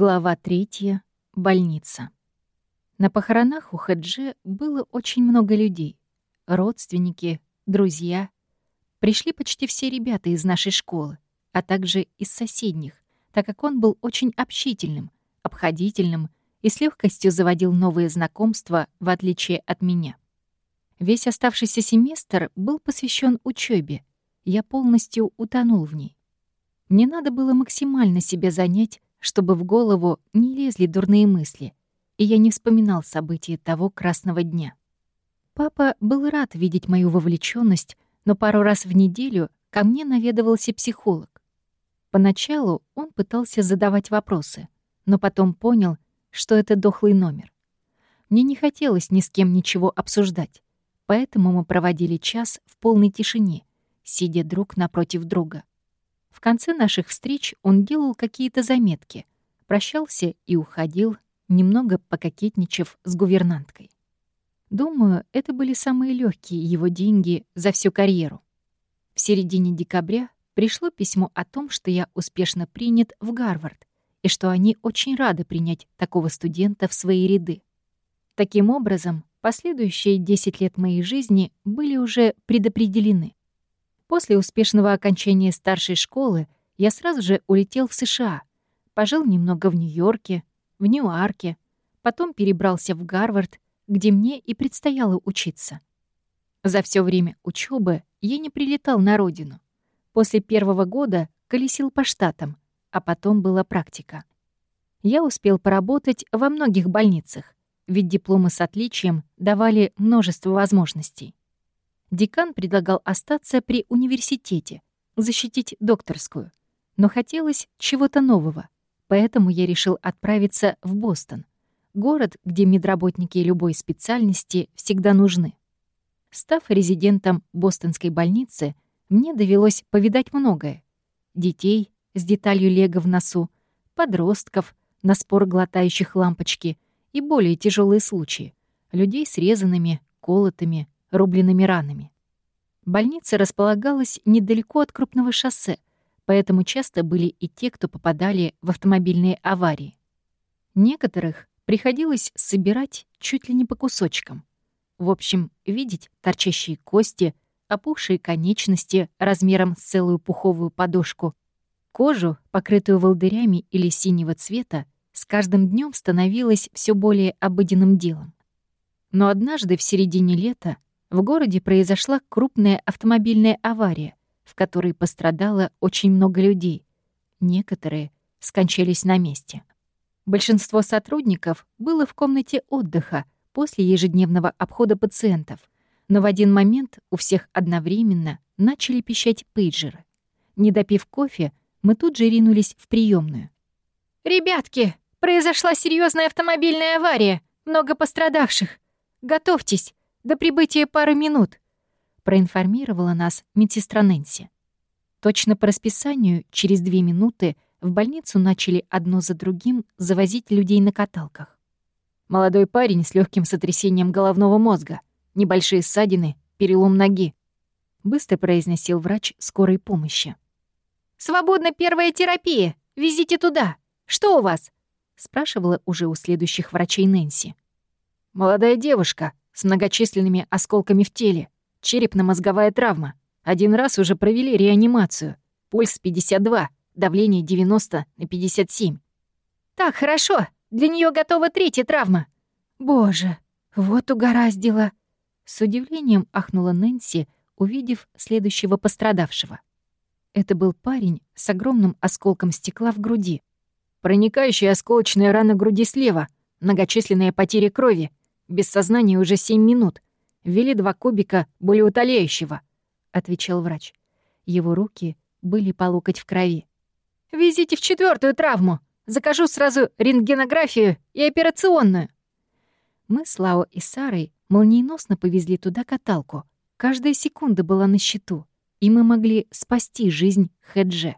Глава третья. Больница. На похоронах у Хадже было очень много людей. Родственники, друзья. Пришли почти все ребята из нашей школы, а также из соседних, так как он был очень общительным, обходительным и с легкостью заводил новые знакомства, в отличие от меня. Весь оставшийся семестр был посвящен учебе. Я полностью утонул в ней. Мне надо было максимально себя занять, чтобы в голову не лезли дурные мысли, и я не вспоминал события того красного дня. Папа был рад видеть мою вовлеченность, но пару раз в неделю ко мне наведывался психолог. Поначалу он пытался задавать вопросы, но потом понял, что это дохлый номер. Мне не хотелось ни с кем ничего обсуждать, поэтому мы проводили час в полной тишине, сидя друг напротив друга. В конце наших встреч он делал какие-то заметки, прощался и уходил, немного пококетничав с гувернанткой. Думаю, это были самые легкие его деньги за всю карьеру. В середине декабря пришло письмо о том, что я успешно принят в Гарвард и что они очень рады принять такого студента в свои ряды. Таким образом, последующие 10 лет моей жизни были уже предопределены. После успешного окончания старшей школы я сразу же улетел в США, пожил немного в Нью-Йорке, в Нью-Арке, потом перебрался в Гарвард, где мне и предстояло учиться. За все время учебы я не прилетал на родину. После первого года колесил по штатам, а потом была практика. Я успел поработать во многих больницах, ведь дипломы с отличием давали множество возможностей. Декан предлагал остаться при университете, защитить докторскую. Но хотелось чего-то нового, поэтому я решил отправиться в Бостон, город, где медработники любой специальности всегда нужны. Став резидентом бостонской больницы, мне довелось повидать многое. Детей с деталью лего в носу, подростков, на спор глотающих лампочки и более тяжелые случаи, людей с резанными, колотыми, рубленными ранами. Больница располагалась недалеко от крупного шоссе, поэтому часто были и те, кто попадали в автомобильные аварии. Некоторых приходилось собирать чуть ли не по кусочкам. В общем, видеть торчащие кости, опухшие конечности размером с целую пуховую подушку, кожу, покрытую волдырями или синего цвета, с каждым днем становилось все более обыденным делом. Но однажды в середине лета в городе произошла крупная автомобильная авария, в которой пострадало очень много людей. Некоторые скончались на месте. Большинство сотрудников было в комнате отдыха после ежедневного обхода пациентов, но в один момент у всех одновременно начали пищать пейджеры. Не допив кофе, мы тут же ринулись в приемную. «Ребятки, произошла серьезная автомобильная авария, много пострадавших. Готовьтесь, до прибытия пары минут», — проинформировала нас медсестра Нэнси. Точно по расписанию, через две минуты в больницу начали одно за другим завозить людей на каталках. Молодой парень с легким сотрясением головного мозга, небольшие ссадины, перелом ноги. Быстро произносил врач скорой помощи. «Свободна первая терапия! Везите туда! Что у вас?» — спрашивала уже у следующих врачей Нэнси. «Молодая девушка, с многочисленными осколками в теле, черепно-мозговая травма. Один раз уже провели реанимацию. Пульс 52, давление 90 на 57. Так, хорошо. Для нее готова третья травма. Боже, вот угораздило. С удивлением ахнула Нэнси, увидев следующего пострадавшего. Это был парень с огромным осколком стекла в груди. Проникающая осколочная рана груди слева, многочисленные потери крови, без сознания уже семь минут. Ввели два кубика болеутоляющего», — отвечал врач. Его руки были по локоть в крови. «Везите в четвертую травму. Закажу сразу рентгенографию и операционную». Мы с Лао и Сарой молниеносно повезли туда каталку. Каждая секунда была на счету, и мы могли спасти жизнь Хэдже.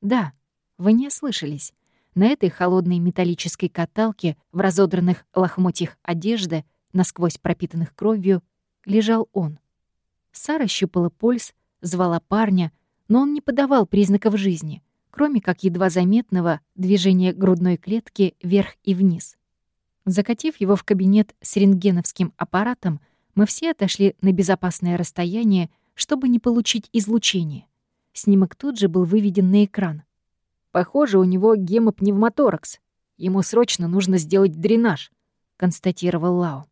Да, вы не ослышались. На этой холодной металлической каталке в разодранных лохмотьях одежды, насквозь пропитанных кровью, лежал он. Сара щупала пульс, звала парня, но он не подавал признаков жизни, кроме как едва заметного движения грудной клетки вверх и вниз. Закатив его в кабинет с рентгеновским аппаратом, мы все отошли на безопасное расстояние, чтобы не получить излучение. Снимок тут же был выведен на экран. «Похоже, у него гемопневмоторакс. Ему срочно нужно сделать дренаж», — констатировал Лао.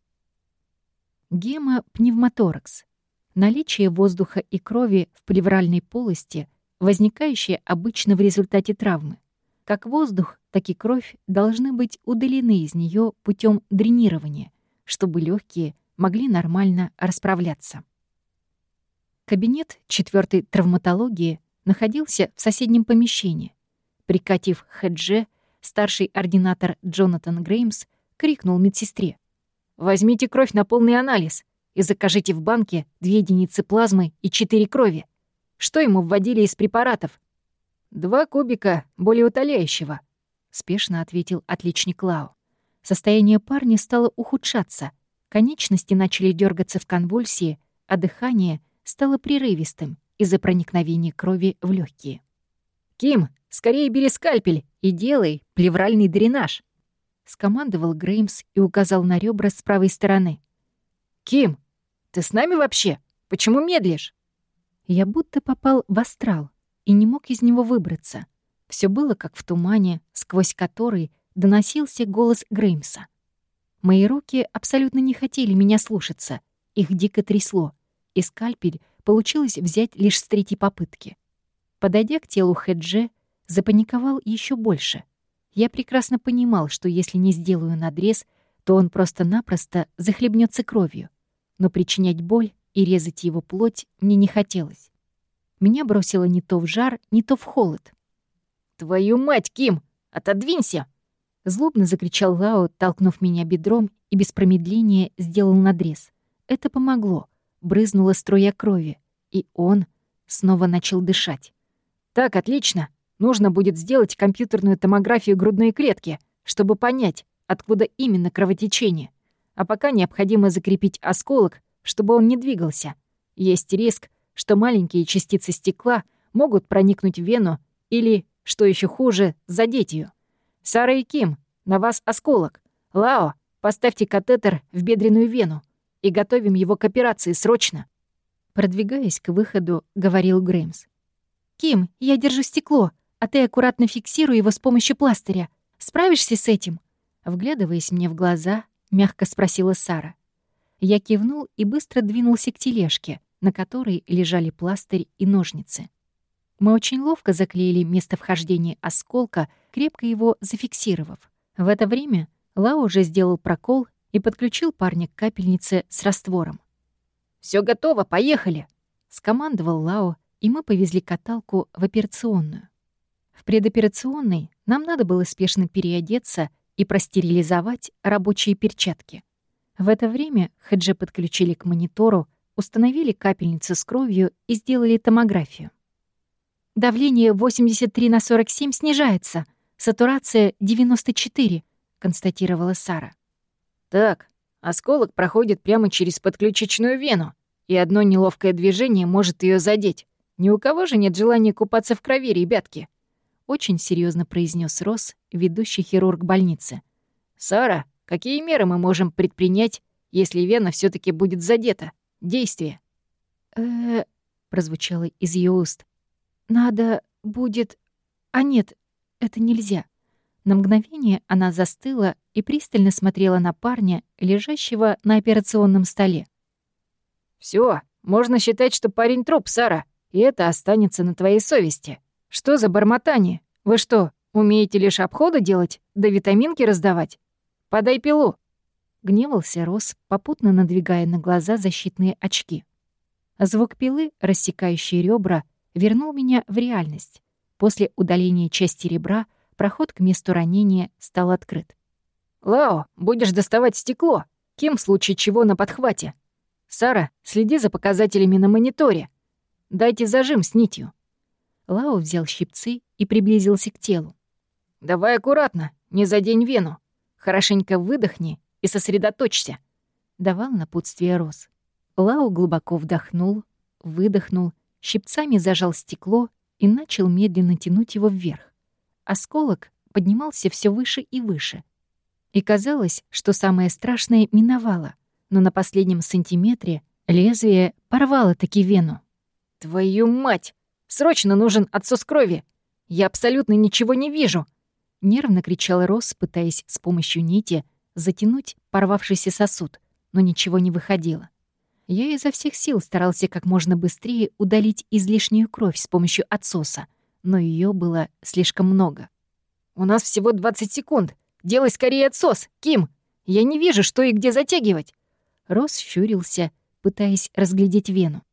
Гемопневмоторакс — наличие воздуха и крови в плевральной полости, возникающее обычно в результате травмы. Как воздух, так и кровь должны быть удалены из нее путем дренирования, чтобы легкие могли нормально расправляться. Кабинет четвертой травматологии находился в соседнем помещении. Прикатив Хедже, старший ординатор Джонатан Греймс крикнул медсестре. «Возьмите кровь на полный анализ и закажите в банке две единицы плазмы и четыре крови. Что ему вводили из препаратов?» «Два кубика более утоляющего», — спешно ответил отличник Лао. Состояние парня стало ухудшаться. Конечности начали дергаться в конвульсии, а дыхание стало прерывистым из-за проникновения крови в легкие. «Ким, скорее бери скальпель и делай плевральный дренаж!» — скомандовал Греймс и указал на ребра с правой стороны. «Ким, ты с нами вообще? Почему медлишь?» Я будто попал в астрал и не мог из него выбраться. Все было как в тумане, сквозь который доносился голос Греймса. Мои руки абсолютно не хотели меня слушаться, их дико трясло и скальпель получилось взять лишь с третьей попытки. Подойдя к телу Хеджи, запаниковал еще больше. Я прекрасно понимал, что если не сделаю надрез, то он просто-напросто захлебнется кровью. Но причинять боль и резать его плоть мне не хотелось. Меня бросило не то в жар, не то в холод. «Твою мать, Ким! Отодвинься!» Злобно закричал Лао, толкнув меня бедром и без промедления сделал надрез. Это помогло брызнула струя крови, и он снова начал дышать. «Так, отлично. Нужно будет сделать компьютерную томографию грудной клетки, чтобы понять, откуда именно кровотечение. А пока необходимо закрепить осколок, чтобы он не двигался. Есть риск, что маленькие частицы стекла могут проникнуть в вену или, что еще хуже, задеть ее. Сара и Ким, на вас осколок. Лао, поставьте катетер в бедренную вену и готовим его к операции срочно!» Продвигаясь к выходу, говорил Греймс. «Ким, я держу стекло, а ты аккуратно фиксируй его с помощью пластыря. Справишься с этим?» Вглядываясь мне в глаза, мягко спросила Сара. Я кивнул и быстро двинулся к тележке, на которой лежали пластырь и ножницы. Мы очень ловко заклеили место вхождения осколка, крепко его зафиксировав. В это время Лао уже сделал прокол и подключил парня к капельнице с раствором. Все готово, поехали!» — скомандовал Лао, и мы повезли каталку в операционную. В предоперационной нам надо было спешно переодеться и простерилизовать рабочие перчатки. В это время Хэджи подключили к монитору, установили капельницу с кровью и сделали томографию. «Давление 83 на 47 снижается, сатурация 94», — констатировала Сара. Так, осколок проходит прямо через подключичную вену, и одно неловкое движение может ее задеть. Ни у кого же нет желания купаться в крови, ребятки. Очень серьезно произнес Росс, ведущий хирург больницы. Сара, какие меры мы можем предпринять, если вена все таки будет задета? Действие. э прозвучало из ее уст. «Надо будет... А нет, это нельзя». На мгновение она застыла и пристально смотрела на парня, лежащего на операционном столе. Все, можно считать, что парень труп, Сара, и это останется на твоей совести. Что за бормотание? Вы что, умеете лишь обходы делать, да витаминки раздавать? Подай пилу!» Гневался Рос, попутно надвигая на глаза защитные очки. Звук пилы, рассекающий ребра, вернул меня в реальность. После удаления части ребра — Проход к месту ранения стал открыт. «Лао, будешь доставать стекло. Кем в случае чего на подхвате? Сара, следи за показателями на мониторе. Дайте зажим с нитью». Лао взял щипцы и приблизился к телу. «Давай аккуратно, не задень вену. Хорошенько выдохни и сосредоточься», — давал напутствие Рос. Лао глубоко вдохнул, выдохнул, щипцами зажал стекло и начал медленно тянуть его вверх. Осколок поднимался все выше и выше. И казалось, что самое страшное миновало, но на последнем сантиметре лезвие порвало таки вену. «Твою мать! Срочно нужен отсос крови! Я абсолютно ничего не вижу!» Нервно кричал Росс, пытаясь с помощью нити затянуть порвавшийся сосуд, но ничего не выходило. Я изо всех сил старался как можно быстрее удалить излишнюю кровь с помощью отсоса, но ее было слишком много. «У нас всего 20 секунд. Делай скорее отсос, Ким! Я не вижу, что и где затягивать!» Рос щурился, пытаясь разглядеть вену.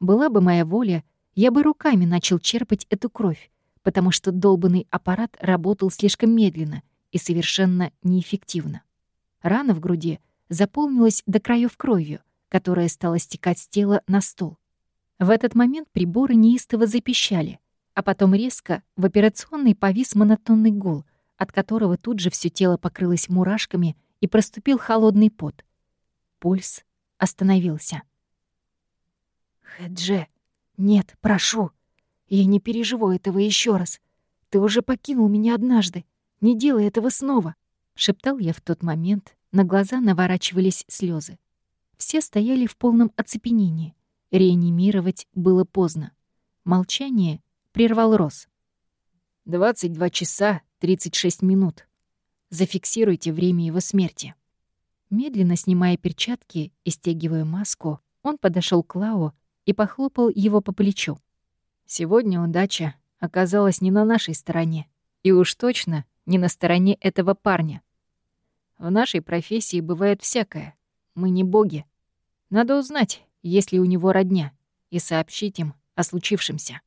Была бы моя воля, я бы руками начал черпать эту кровь, потому что долбанный аппарат работал слишком медленно и совершенно неэффективно. Рана в груди заполнилась до краев кровью, которая стала стекать с тела на стол. В этот момент приборы неистово запищали, а потом резко в операционной повис монотонный гул, от которого тут же все тело покрылось мурашками и проступил холодный пот. Пульс остановился. «Хэдже, нет, прошу. Я не переживу этого еще раз. Ты уже покинул меня однажды. Не делай этого снова», — шептал я в тот момент. На глаза наворачивались слезы. Все стояли в полном оцепенении. Реанимировать было поздно. Молчание прервал Рос. «22 часа 36 минут. Зафиксируйте время его смерти». Медленно снимая перчатки и стягивая маску, он подошел к Лао и похлопал его по плечу. «Сегодня удача оказалась не на нашей стороне, и уж точно не на стороне этого парня. В нашей профессии бывает всякое. Мы не боги. Надо узнать, есть ли у него родня, и сообщить им о случившемся.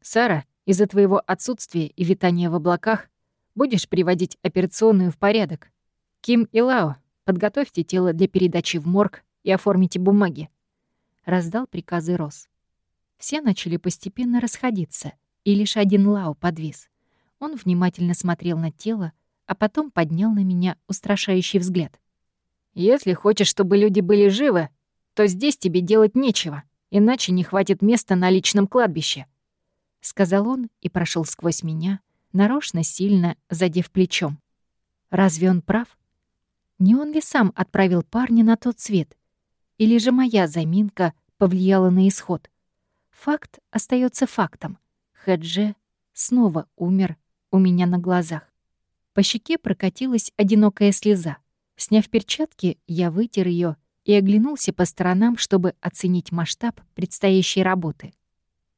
Сара, из-за твоего отсутствия и витания в облаках будешь приводить операционную в порядок. Ким и Лао, подготовьте тело для передачи в морг и оформите бумаги. Раздал приказы Рос. Все начали постепенно расходиться, и лишь один Лао подвис. Он внимательно смотрел на тело, а потом поднял на меня устрашающий взгляд. «Если хочешь, чтобы люди были живы, то здесь тебе делать нечего, иначе не хватит места на личном кладбище», — сказал он и прошел сквозь меня, нарочно сильно задев плечом. Разве он прав? Не он ли сам отправил парня на тот свет? Или же моя заминка повлияла на исход? Факт остается фактом. Хэдже снова умер у меня на глазах. По щеке прокатилась одинокая слеза. Сняв перчатки, я вытер ее и оглянулся по сторонам, чтобы оценить масштаб предстоящей работы.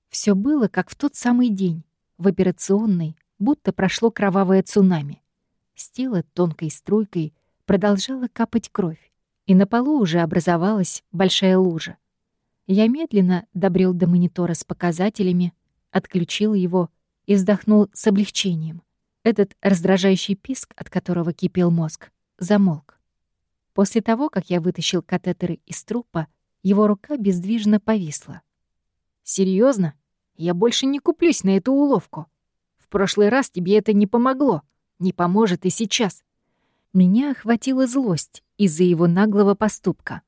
Все было как в тот самый день, в операционной, будто прошло кровавое цунами. С тела тонкой струйкой продолжала капать кровь, и на полу уже образовалась большая лужа. Я медленно добрел до монитора с показателями, отключил его и вздохнул с облегчением. Этот раздражающий писк, от которого кипел мозг, замолк. После того, как я вытащил катетеры из трупа, его рука бездвижно повисла. Серьезно? Я больше не куплюсь на эту уловку. В прошлый раз тебе это не помогло. Не поможет и сейчас. Меня охватила злость из-за его наглого поступка.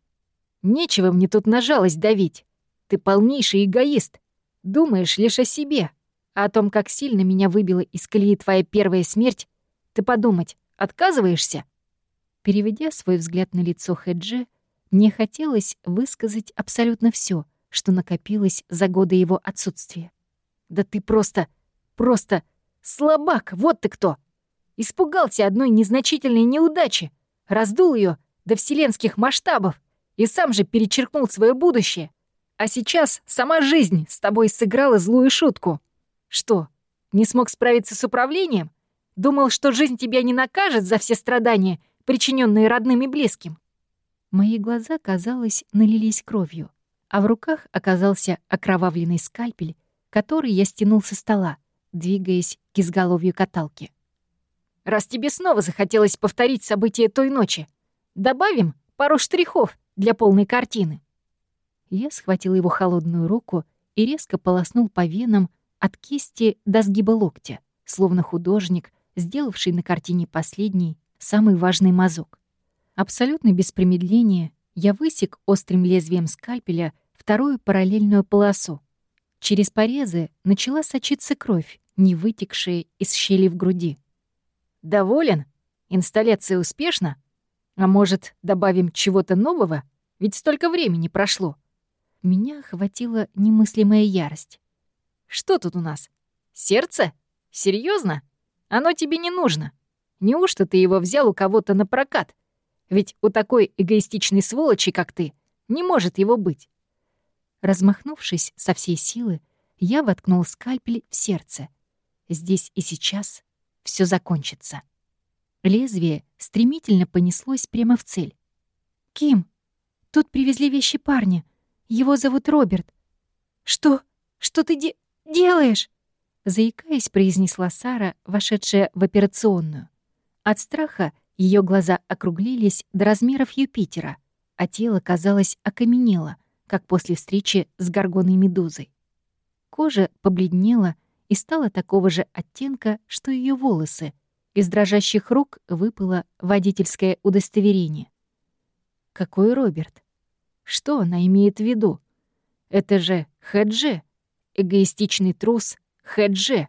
Нечего мне тут на жалость давить. Ты полнейший эгоист. Думаешь лишь о себе. А о том, как сильно меня выбила из колеи твоя первая смерть, ты подумать отказываешься?» Переведя свой взгляд на лицо Хэджи, мне хотелось высказать абсолютно все, что накопилось за годы его отсутствия. «Да ты просто, просто слабак, вот ты кто! Испугался одной незначительной неудачи, раздул ее до вселенских масштабов и сам же перечеркнул свое будущее. А сейчас сама жизнь с тобой сыграла злую шутку. Что, не смог справиться с управлением? Думал, что жизнь тебя не накажет за все страдания, причиненные родным и близким? Мои глаза, казалось, налились кровью, а в руках оказался окровавленный скальпель, который я стянул со стола, двигаясь к изголовью каталки. «Раз тебе снова захотелось повторить события той ночи, добавим пару штрихов для полной картины». Я схватил его холодную руку и резко полоснул по венам от кисти до сгиба локтя, словно художник, сделавший на картине последний, самый важный мазок. Абсолютно без промедления я высек острым лезвием скальпеля вторую параллельную полосу. Через порезы начала сочиться кровь, не вытекшая из щели в груди. «Доволен? Инсталляция успешна? А может, добавим чего-то нового? Ведь столько времени прошло». Меня охватила немыслимая ярость. «Что тут у нас? Сердце? Серьезно? Оно тебе не нужно. Неужто ты его взял у кого-то на прокат? Ведь у такой эгоистичной сволочи, как ты, не может его быть. Размахнувшись со всей силы, я воткнул скальпель в сердце. Здесь и сейчас все закончится. Лезвие стремительно понеслось прямо в цель. «Ким, тут привезли вещи парня. Его зовут Роберт. Что? Что ты де делаешь?» Заикаясь, произнесла Сара, вошедшая в операционную. От страха ее глаза округлились до размеров Юпитера, а тело, казалось, окаменело, как после встречи с горгоной медузой. Кожа побледнела и стала такого же оттенка, что ее волосы. Из дрожащих рук выпало водительское удостоверение. Какой Роберт? Что она имеет в виду? Это же Хэдже, эгоистичный трус Хэдже.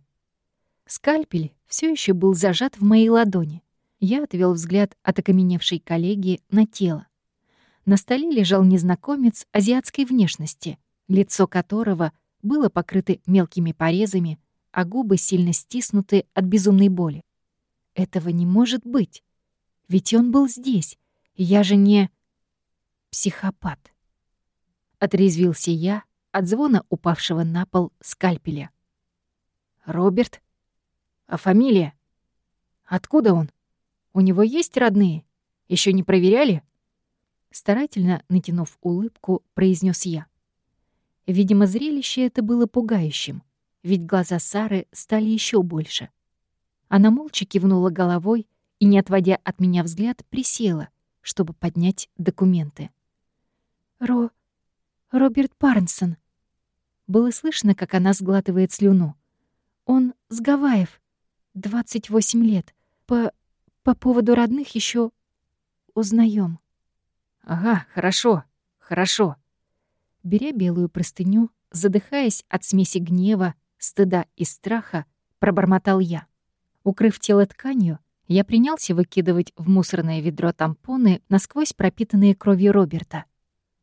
Скальпель все еще был зажат в моей ладони. Я отвел взгляд от окаменевшей коллеги на тело. На столе лежал незнакомец азиатской внешности, лицо которого было покрыто мелкими порезами, а губы сильно стиснуты от безумной боли. Этого не может быть. Ведь он был здесь. Я же не... психопат. Отрезвился я от звона упавшего на пол скальпеля. «Роберт? А фамилия? Откуда он? У него есть родные? Еще не проверяли?» Старательно натянув улыбку, произнес я. Видимо, зрелище это было пугающим, ведь глаза Сары стали еще больше. Она молча кивнула головой и, не отводя от меня взгляд, присела, чтобы поднять документы. «Ро... Роберт Парнсон». Было слышно, как она сглатывает слюну. «Он с Гавайев. 28 лет. По... по поводу родных еще узнаем. «Ага, хорошо, хорошо». Беря белую простыню, задыхаясь от смеси гнева, стыда и страха, пробормотал я. Укрыв тело тканью, я принялся выкидывать в мусорное ведро тампоны, насквозь пропитанные кровью Роберта.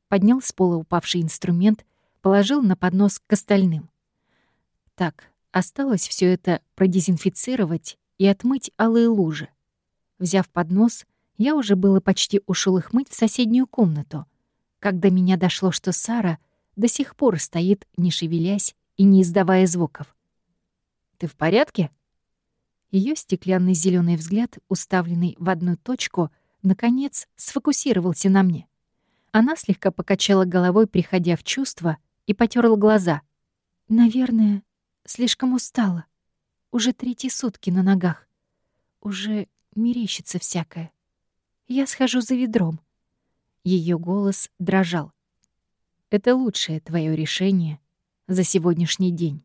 Поднял с пола упавший инструмент, положил на поднос к остальным. Так, осталось все это продезинфицировать и отмыть алые лужи. Взяв поднос, я уже было почти ушел их мыть в соседнюю комнату, когда меня дошло, что Сара до сих пор стоит, не шевелясь и не издавая звуков. «Ты в порядке?» Ее стеклянный зеленый взгляд, уставленный в одну точку, наконец сфокусировался на мне. Она слегка покачала головой, приходя в чувство, и потерла глаза. «Наверное, слишком устала. Уже третьи сутки на ногах. Уже мерещится всякое. Я схожу за ведром. Ее голос дрожал. Это лучшее твое решение за сегодняшний день.